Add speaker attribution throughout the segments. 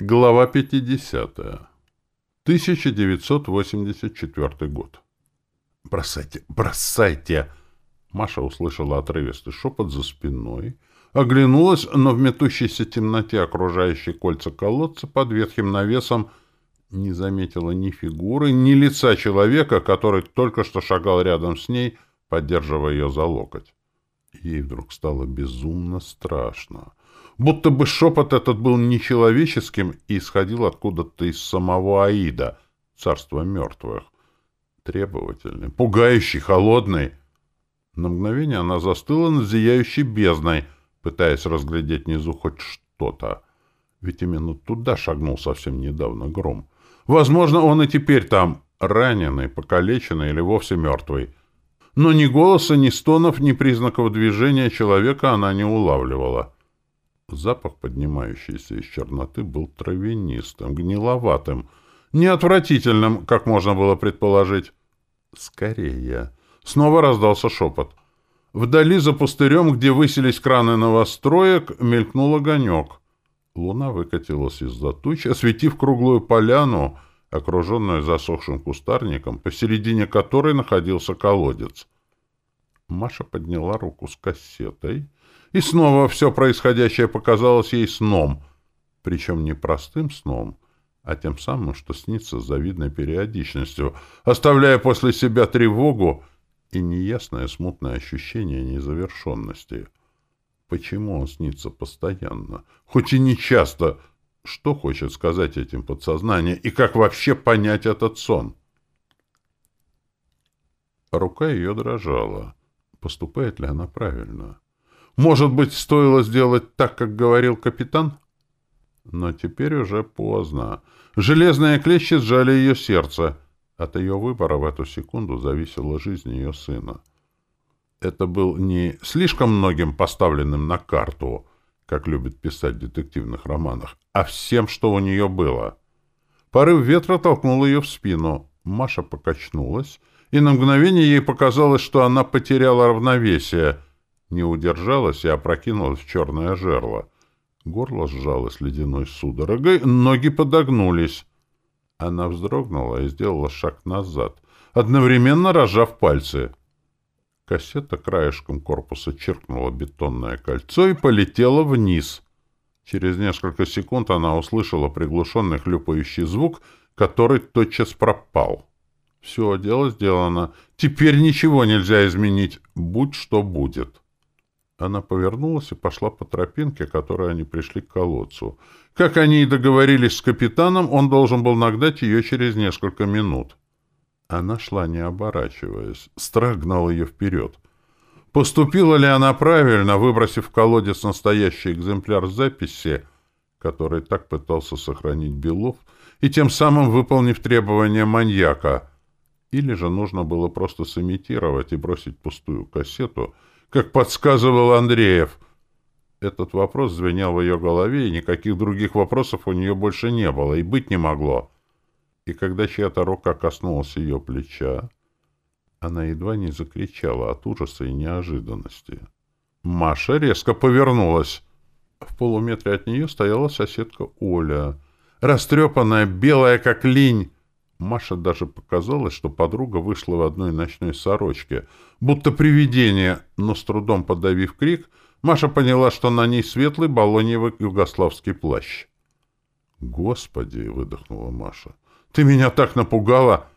Speaker 1: Глава 50. 1984 год. «Бросайте! Бросайте!» Маша услышала отрывистый шепот за спиной, оглянулась, но в метущейся темноте окружающей кольца колодца под ветхим навесом не заметила ни фигуры, ни лица человека, который только что шагал рядом с ней, поддерживая ее за локоть. Ей вдруг стало безумно страшно будто бы шепот этот был нечеловеческим и исходил откуда-то из самого Аида, царства мертвых. Требовательный, пугающий, холодный. На мгновение она застыла над зияющей бездной, пытаясь разглядеть внизу хоть что-то. Ведь именно туда шагнул совсем недавно гром. Возможно, он и теперь там, раненый, покалеченный или вовсе мертвый. Но ни голоса, ни стонов, ни признаков движения человека она не улавливала. Запах, поднимающийся из черноты, был травянистым, гниловатым, неотвратительным, как можно было предположить. «Скорее!» Снова раздался шепот. Вдали за пустырем, где высились краны новостроек, мелькнул огонек. Луна выкатилась из-за туч, осветив круглую поляну, окруженную засохшим кустарником, посередине которой находился колодец. Маша подняла руку с кассетой — и снова все происходящее показалось ей сном, причем не простым сном, а тем самым, что снится с завидной периодичностью, оставляя после себя тревогу и неясное смутное ощущение незавершенности. Почему он снится постоянно, хоть и не часто? Что хочет сказать этим подсознание, и как вообще понять этот сон? Рука ее дрожала. Поступает ли она правильно? Может быть, стоило сделать так, как говорил капитан? Но теперь уже поздно. Железные клещи сжали ее сердце. От ее выбора в эту секунду зависела жизнь ее сына. Это был не слишком многим поставленным на карту, как любят писать в детективных романах, а всем, что у нее было. Порыв ветра толкнул ее в спину. Маша покачнулась, и на мгновение ей показалось, что она потеряла равновесие — не удержалась и опрокинулась в черное жерло. Горло сжалось ледяной судорогой, ноги подогнулись. Она вздрогнула и сделала шаг назад, одновременно разжав пальцы. Кассета краешком корпуса черкнула бетонное кольцо и полетела вниз. Через несколько секунд она услышала приглушенный хлюпающий звук, который тотчас пропал. Все, дело сделано. Теперь ничего нельзя изменить. Будь что будет. Она повернулась и пошла по тропинке, которой они пришли к колодцу. Как они и договорились с капитаном, он должен был нагнать ее через несколько минут. Она шла, не оборачиваясь. Страх гнал ее вперед. Поступила ли она правильно, выбросив в колодец настоящий экземпляр записи, который так пытался сохранить Белов, и тем самым выполнив требования маньяка? Или же нужно было просто сымитировать и бросить пустую кассету — как подсказывал Андреев. Этот вопрос звенел в ее голове, и никаких других вопросов у нее больше не было, и быть не могло. И когда чья-то рука коснулась ее плеча, она едва не закричала от ужаса и неожиданности. Маша резко повернулась. В полуметре от нее стояла соседка Оля, растрепанная, белая, как линь, Маша даже показалось, что подруга вышла в одной ночной сорочке, будто привидение, но с трудом подавив крик, Маша поняла, что на ней светлый балоньевый югославский плащ. «Господи!» — выдохнула Маша. «Ты меня так напугала!»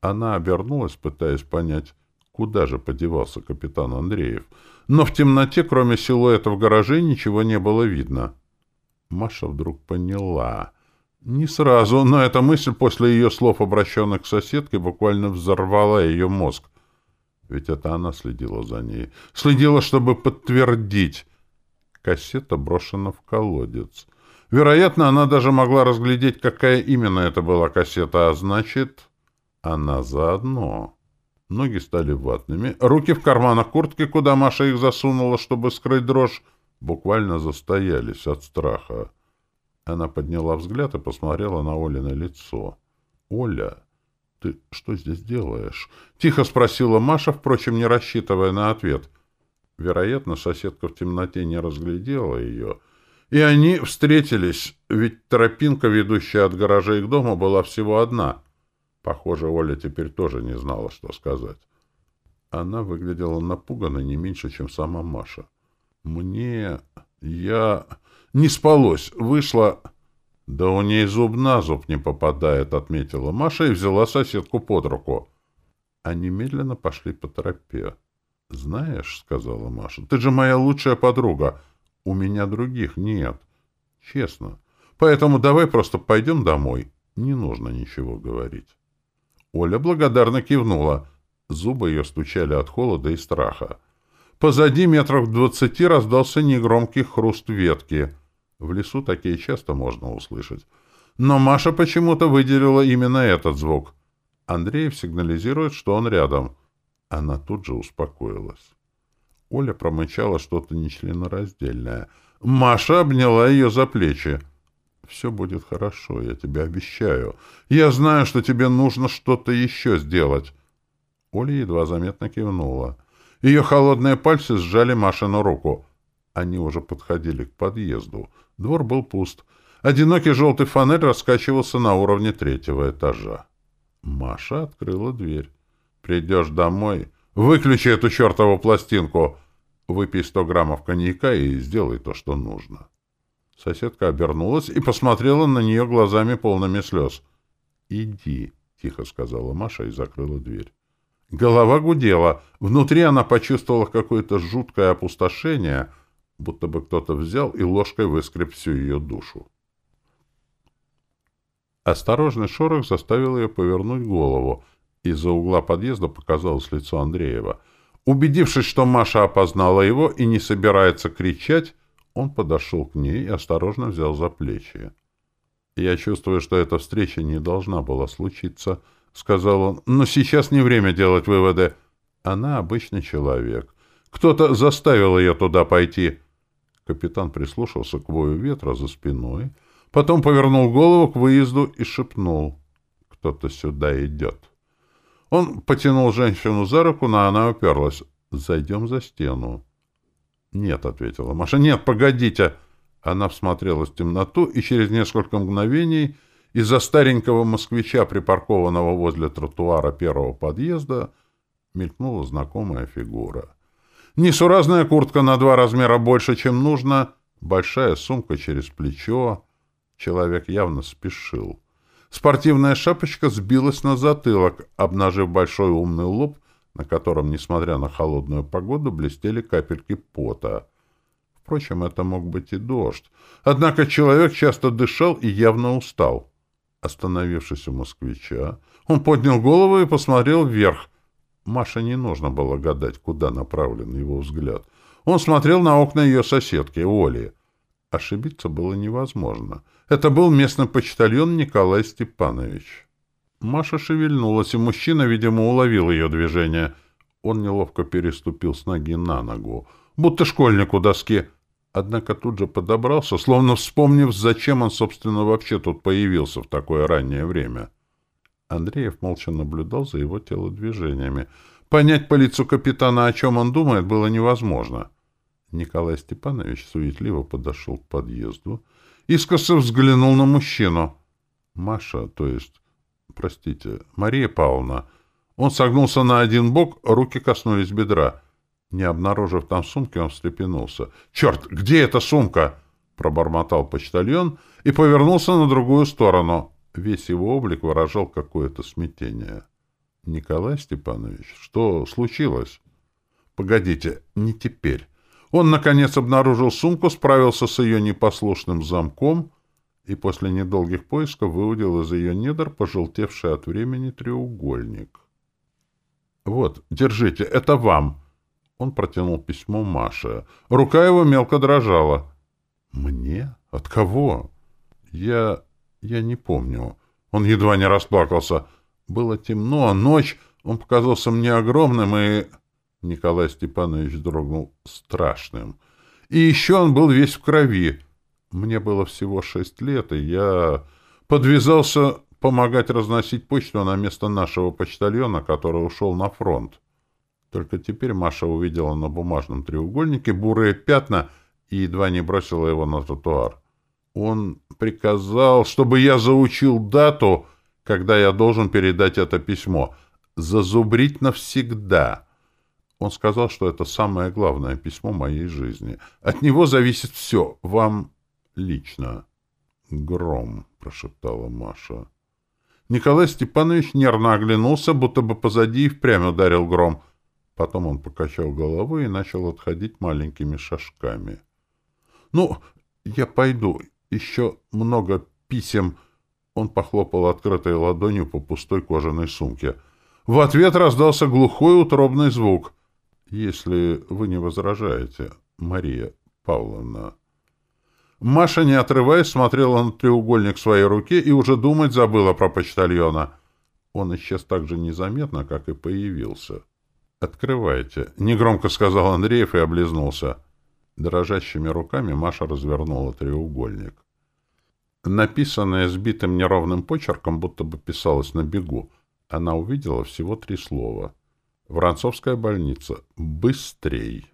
Speaker 1: Она обернулась, пытаясь понять, куда же подевался капитан Андреев. Но в темноте, кроме силуэта в гараже, ничего не было видно. Маша вдруг поняла — не сразу, но эта мысль после ее слов, обращенных к соседке, буквально взорвала ее мозг. Ведь это она следила за ней. Следила, чтобы подтвердить. Кассета брошена в колодец. Вероятно, она даже могла разглядеть, какая именно это была кассета, а значит, она заодно. Ноги стали ватными, руки в карманах куртки, куда Маша их засунула, чтобы скрыть дрожь, буквально застоялись от страха. Она подняла взгляд и посмотрела на Олино лицо. «Оля, ты что здесь делаешь?» — тихо спросила Маша, впрочем, не рассчитывая на ответ. Вероятно, соседка в темноте не разглядела ее И они встретились, ведь тропинка, ведущая от гаража их дома, была всего одна. Похоже, Оля теперь тоже не знала, что сказать. Она выглядела напуганной не меньше, чем сама Маша. «Мне... я... не спалось. Вышла...» «Да у ней зуб на зуб не попадает», — отметила Маша и взяла соседку под руку. Они медленно пошли по тропе. «Знаешь», — сказала Маша, — «ты же моя лучшая подруга. У меня других нет. Честно. Поэтому давай просто пойдем домой. Не нужно ничего говорить». Оля благодарно кивнула. Зубы ее стучали от холода и страха. Позади метров двадцати раздался негромкий хруст ветки. В лесу такие часто можно услышать. Но Маша почему-то выделила именно этот звук. Андреев сигнализирует, что он рядом. Она тут же успокоилась. Оля промычала что-то нечленораздельное. Маша обняла ее за плечи. «Все будет хорошо, я тебе обещаю. Я знаю, что тебе нужно что-то еще сделать». Оля едва заметно кивнула. Ее холодные пальцы сжали Машину руку. Они уже подходили к подъезду. Двор был пуст. Одинокий желтый фонарь раскачивался на уровне третьего этажа. Маша открыла дверь. «Придешь домой, выключи эту чертову пластинку, выпей сто граммов коньяка и сделай то, что нужно». Соседка обернулась и посмотрела на нее глазами полными слез. «Иди», — тихо сказала Маша и закрыла дверь. Голова гудела. Внутри она почувствовала какое-то жуткое опустошение, будто бы кто-то взял и ложкой выскреб всю ее душу. Осторожный шорох заставил ее повернуть голову. Из-за угла подъезда показалось лицо Андреева. Убедившись, что Маша опознала его и не собирается кричать, он подошел к ней и осторожно взял за плечи. «Я чувствую, что эта встреча не должна была случиться», — сказал он. «Но сейчас не время делать выводы. Она обычный человек. Кто-то заставил ее туда пойти». Капитан прислушался к вою ветра за спиной, потом повернул голову к выезду и шепнул. «Кто-то сюда идет». Он потянул женщину за руку, но она уперлась. «Зайдем за стену». «Нет», — ответила Маша. «Нет, погодите». Она всмотрелась в темноту, и через несколько мгновений из-за старенького москвича, припаркованного возле тротуара первого подъезда, мелькнула знакомая фигура. Несуразная куртка на два размера больше, чем нужно, большая сумка через плечо. Человек явно спешил. Спортивная шапочка сбилась на затылок, обнажив большой умный лоб, на котором, несмотря на холодную погоду, блестели капельки пота. Впрочем, это мог быть и дождь. Однако человек часто дышал и явно устал. Остановившись у москвича, он поднял голову и посмотрел вверх. Маше не нужно было гадать, куда направлен его взгляд. Он смотрел на окна ее соседки, Оли. Ошибиться было невозможно. Это был местный почтальон Николай Степанович. Маша шевельнулась, и мужчина, видимо, уловил ее движение. Он неловко переступил с ноги на ногу, будто школьник у доски. Однако тут же подобрался, словно вспомнив, зачем он, собственно, вообще тут появился в такое раннее время. Андреев молча наблюдал за его телодвижениями. Понять по лицу капитана, о чем он думает, было невозможно. Николай Степанович суетливо подошел к подъезду, искоса взглянул на мужчину. Маша, то есть простите, Мария Павловна. Он согнулся на один бок, руки коснулись бедра. Не обнаружив там сумки, он встрепенулся. «Черт, где эта сумка?» Пробормотал почтальон и повернулся на другую сторону. Весь его облик выражал какое-то смятение. «Николай Степанович, что случилось?» «Погодите, не теперь». Он, наконец, обнаружил сумку, справился с ее непослушным замком и после недолгих поисков выудил из ее недр пожелтевший от времени треугольник. «Вот, держите, это вам!» Он протянул письмо Маше. Рука его мелко дрожала. «Мне? От кого?» «Я... я не помню». Он едва не расплакался. Было темно, ночь. Он показался мне огромным и... Николай Степанович дрогнул страшным. И еще он был весь в крови. Мне было всего шесть лет, и я подвязался помогать разносить почту на место нашего почтальона, который ушел на фронт. Только теперь Маша увидела на бумажном треугольнике бурые пятна и едва не бросила его на тротуар. Он приказал, чтобы я заучил дату, когда я должен передать это письмо. Зазубрить навсегда. Он сказал, что это самое главное письмо моей жизни. От него зависит все. Вам лично. «Гром», — прошептала Маша. Николай Степанович нервно оглянулся, будто бы позади и впрямь ударил гром. Потом он покачал головой и начал отходить маленькими шажками. «Ну, я пойду. Еще много писем». Он похлопал открытой ладонью по пустой кожаной сумке. В ответ раздался глухой утробный звук. «Если вы не возражаете, Мария Павловна...» Маша, не отрываясь, смотрела на треугольник в своей руке и уже думать забыла про почтальона. Он исчез так же незаметно, как и появился. «Открывайте», — негромко сказал Андреев и облизнулся. Дрожащими руками Маша развернула треугольник. Написанное сбитым неровным почерком будто бы писалось на бегу. Она увидела всего три слова. «Воронцовская больница. Быстрей!»